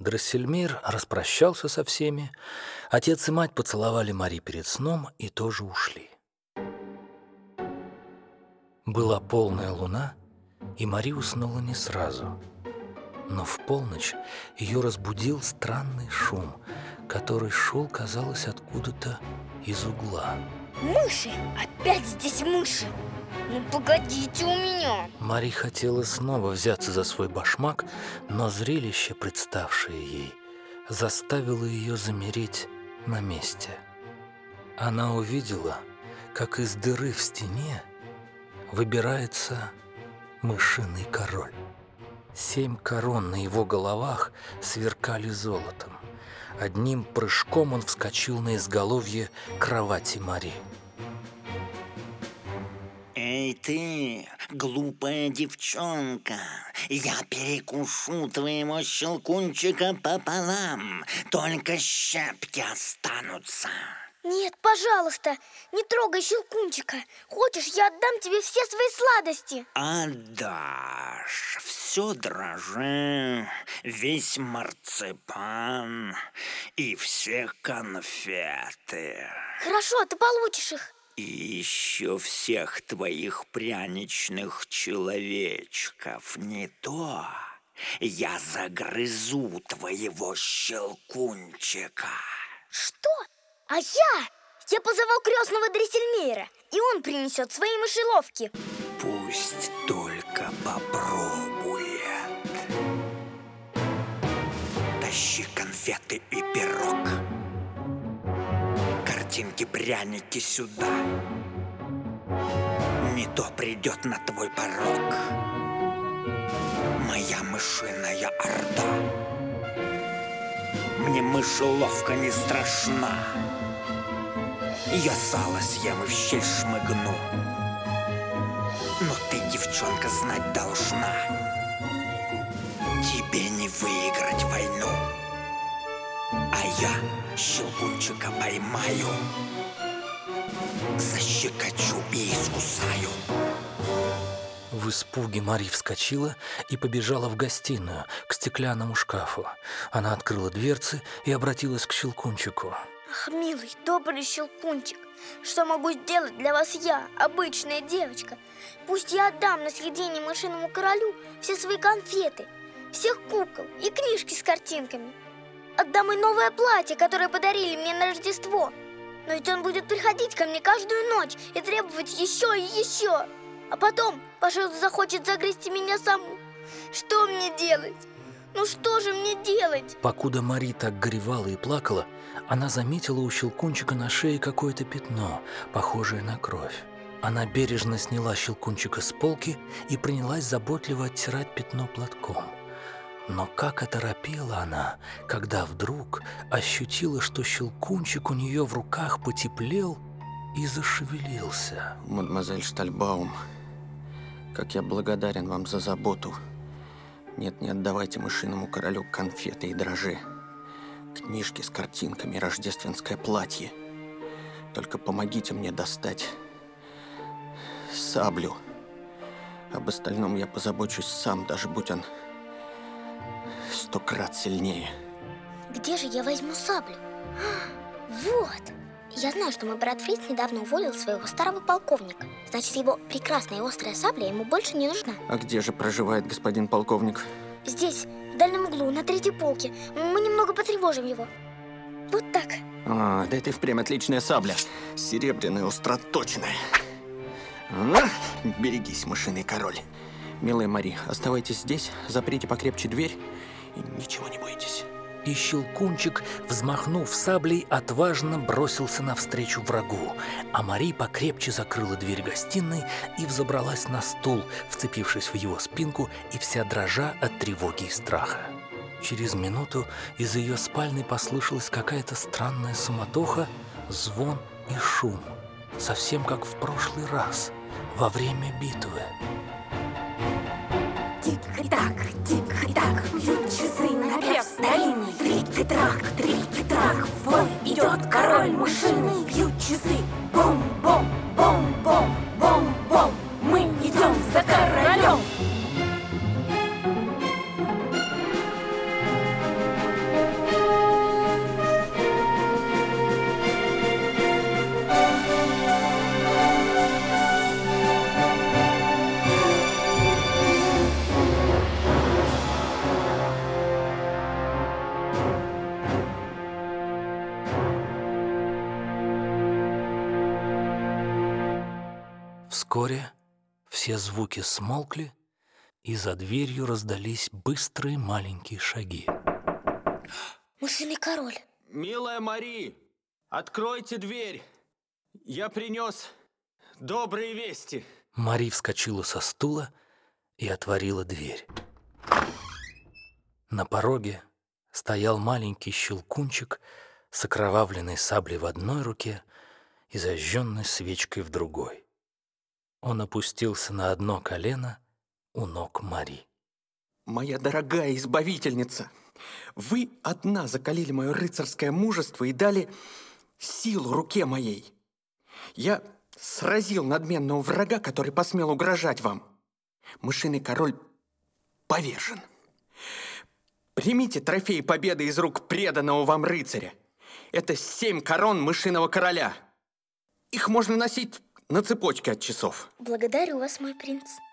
Драссельмир распрощался со всеми. Отец и мать поцеловали Мари перед сном и тоже ушли. Была полная луна, и Мари уснула не сразу. Но в полночь ее разбудил странный шум, который шел, казалось, откуда-то из угла. Мыши! Опять здесь мыши! Ну погодите у меня Мари хотела снова взяться за свой башмак, но зрелище, представшее ей, заставило ее замереть на месте. Она увидела, как из дыры в стене выбирается мышиный король. Семь корон на его головах сверкали золотом. Одним прыжком он вскочил на изголовье кровати Мари. Ты, глупая девчонка, я перекушу твоего щелкунчика пополам, только щепки останутся. Нет, пожалуйста, не трогай щелкунчика. Хочешь, я отдам тебе все свои сладости? Отдашь. Все дрожжи, весь марципан и все конфеты. Хорошо, ты получишь их и еще всех твоих пряничных человечков, не то я загрызу твоего щелкунчика. Что? А я? Я позову крестного Дрессельмейра, и он принесет свои мышеловки. Пусть только попробует. Тащи конфеты и пирог картинки, пряники сюда. Не то придет на твой порог Моя мышиная орда. Мне мышеловка не страшна. Я сало съем и в щель шмыгну. Но ты, девчонка, знать должна. Тебе не выиграть войну А я щелкунчика поймаю Защекочу и искусаю В испуге Мари вскочила и побежала в гостиную, к стеклянному шкафу. Она открыла дверцы и обратилась к щелкунчику. Ах, милый, добрый щелкунчик, что могу сделать для вас я, обычная девочка? Пусть я отдам на съедение мышиному королю все свои конфеты, всех кукол и книжки с картинками. Отдам и новое платье, которое подарили мне на Рождество. Но ведь он будет приходить ко мне каждую ночь и требовать еще и еще. А потом, пожалуй, захочет загрести меня саму. Что мне делать? Ну что же мне делать? Покуда Мари так горевала и плакала, она заметила у щелкунчика на шее какое-то пятно, похожее на кровь. Она бережно сняла щелкунчика с полки и принялась заботливо оттирать пятно платком. Но как оторопела она, когда вдруг ощутила, что щелкунчик у нее в руках потеплел и зашевелился. Мадемуазель Штальбаум, как я благодарен вам за заботу. Нет, не отдавайте мышиному королю конфеты и дрожжи. Книжки с картинками, рождественское платье. Только помогите мне достать саблю. Об остальном я позабочусь сам, даже будь он сто крат сильнее. Где же я возьму саблю? Вот! Я знаю, что мой брат Фриц недавно уволил своего старого полковника. Значит, его прекрасная и острая сабля ему больше не нужна. А где же проживает господин полковник? Здесь, в дальнем углу, на третьей полке. Мы немного потревожим его. Вот так. А, да это и впрямь отличная сабля. Серебряная, остроточная. А, берегись, мышиный король. Милая Мари, оставайтесь здесь, заприте покрепче дверь ничего не бойтесь. И Щелкунчик, взмахнув саблей, отважно бросился навстречу врагу, а Мари покрепче закрыла дверь гостиной и взобралась на стул, вцепившись в его спинку и вся дрожа от тревоги и страха. Через минуту из ее спальни послышалась какая-то странная суматоха, звон и шум, совсем как в прошлый раз, во время битвы. Бьют часы напев старинный Трик-трак, трик-трак, вой идет король мышиный. Бьют часы, бом-бом, Вскоре все звуки смолкли, и за дверью раздались быстрые маленькие шаги. Мышиный король. Милая Мари, откройте дверь. Я принес добрые вести. Мари вскочила со стула и отворила дверь. На пороге стоял маленький щелкунчик с окровавленной саблей в одной руке и зажженной свечкой в другой. Он опустился на одно колено у ног Мари. Моя дорогая избавительница, вы одна закалили мое рыцарское мужество и дали силу руке моей. Я сразил надменного врага, который посмел угрожать вам. Мышиный король повержен. Примите трофей победы из рук преданного вам рыцаря. Это семь корон мышиного короля. Их можно носить на цепочке от часов. Благодарю вас, мой принц.